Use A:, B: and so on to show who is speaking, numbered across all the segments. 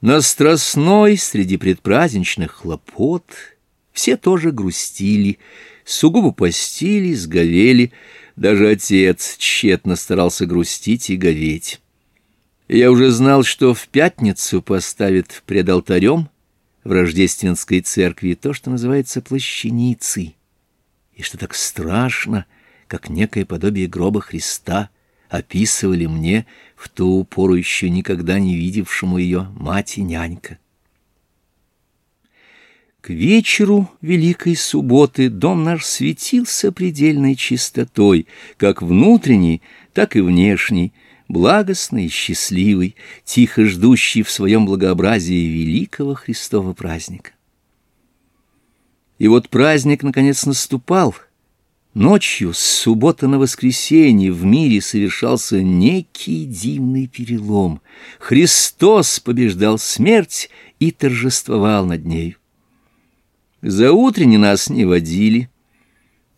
A: На Страстной среди предпраздничных хлопот все тоже грустили, сугубо постили, сговели, даже отец тщетно старался грустить и говеть. Я уже знал, что в пятницу поставят пред алтарем в рождественской церкви то, что называется плащаницей, и что так страшно, как некое подобие гроба Христа — описывали мне, в ту пору еще никогда не видевшему ее мать и нянька. К вечеру Великой Субботы дом наш светился предельной чистотой, как внутренней, так и внешней, благостный и счастливый, тихо ждущий в своем благообразии великого Христова праздника. И вот праздник, наконец, наступал — Ночью с субботы на воскресенье в мире совершался некий дивный перелом. Христос побеждал смерть и торжествовал над ней. За утренне нас не водили,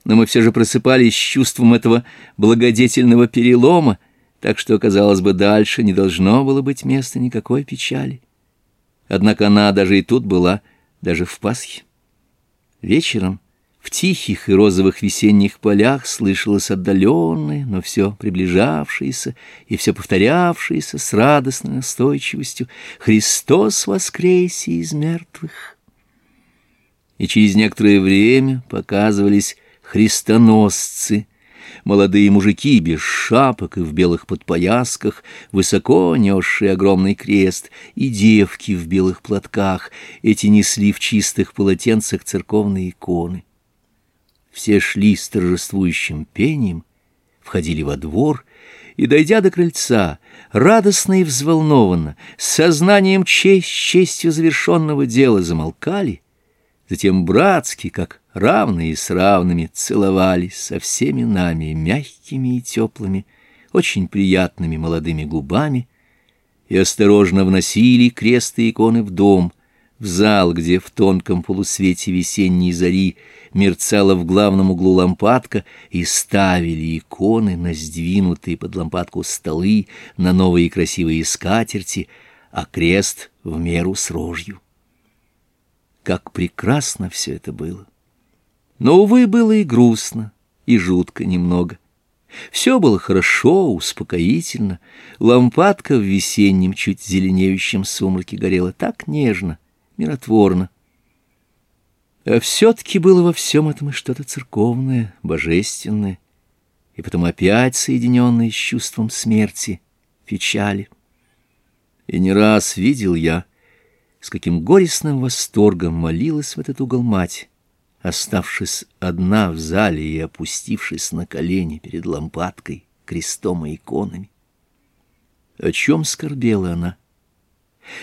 A: но мы все же просыпались с чувством этого благодетельного перелома, так что, казалось бы, дальше не должно было быть места никакой печали. Однако она даже и тут была, даже в Пасхе. Вечером — в тихих и розовых весенних полях слышалось отдаленное, но все приближавшееся и все повторявшееся с радостной настойчивостью «Христос воскресе из мертвых!» И через некоторое время показывались христоносцы, молодые мужики без шапок и в белых подпоясках, высоко несшие огромный крест, и девки в белых платках, эти несли в чистых полотенцах церковные иконы. Все шли с торжествующим пением, входили во двор и, дойдя до крыльца, радостно и взволнованно, с сознанием честь честью завершенного дела замолкали, затем братски, как равные с равными, целовались со всеми нами, мягкими и теплыми, очень приятными молодыми губами, и осторожно вносили кресты иконы в дом — в зал, где в тонком полусвете весенней зари мерцала в главном углу лампадка, и ставили иконы на сдвинутые под лампадку столы, на новые красивые скатерти, а крест в меру с рожью. Как прекрасно все это было! Но, увы, было и грустно, и жутко немного. Все было хорошо, успокоительно. Лампадка в весеннем, чуть зеленеющем сумраке горела так нежно, миротворно. А все-таки было во всем этом и что-то церковное, божественное, и потом опять соединенное с чувством смерти, печали. И не раз видел я, с каким горестным восторгом молилась в этот угол мать, оставшись одна в зале и опустившись на колени перед лампадкой, крестом и иконами. О чем скорбела она?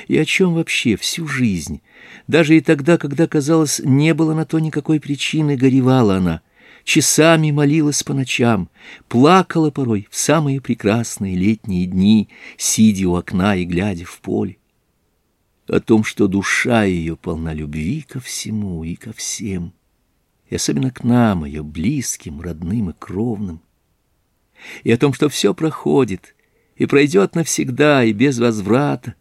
A: И о чем вообще всю жизнь, даже и тогда, когда, казалось, не было на то никакой причины, горевала она, часами молилась по ночам, плакала порой в самые прекрасные летние дни, сидя у окна и глядя в поле. О том, что душа ее полна любви ко всему и ко всем, и особенно к нам, ее близким, родным и кровным, и о том, что все проходит — и пройдет навсегда и без возврата,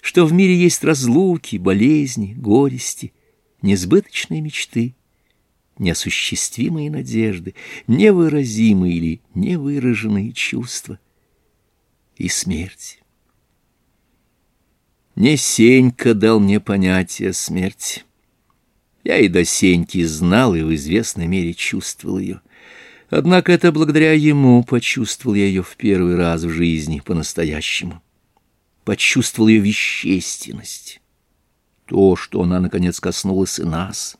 A: что в мире есть разлуки, болезни, горести, несбыточные мечты, неосуществимые надежды, невыразимые или невыраженные чувства и смерть. Не Сенька дал мне понятие смерти. Я и до Сеньки знал и в известной мере чувствовал ее. Однако это благодаря ему почувствовал я ее в первый раз в жизни по-настоящему почувствовал ее вещественность. То, что она, наконец, коснулась и нас.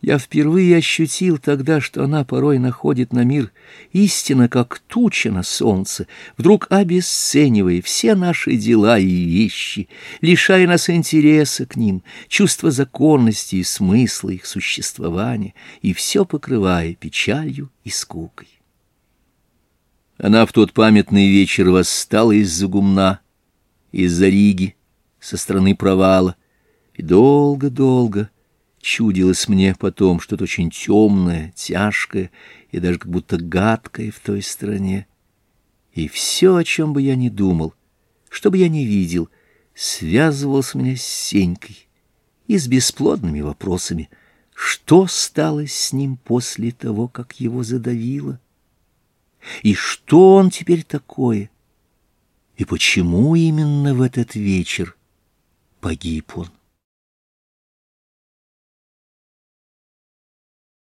A: Я впервые ощутил тогда, что она порой находит на мир истинно, как туча на солнце, вдруг обесценивая все наши дела и вещи, лишая нас интереса к ним, чувства законности и смысла их существования, и все покрывая печалью и скукой. Она в тот памятный вечер восстала из-за гумна, из-за Риги, со стороны провала, и долго-долго чудилось мне потом что-то очень темное, тяжкое и даже как будто гадкое в той стране. И все, о чем бы я ни думал, что бы я ни видел, связывалось меня с Сенькой и с бесплодными вопросами, что стало с ним после того, как его задавило. И что он теперь такое? И почему именно в этот вечер погиб он?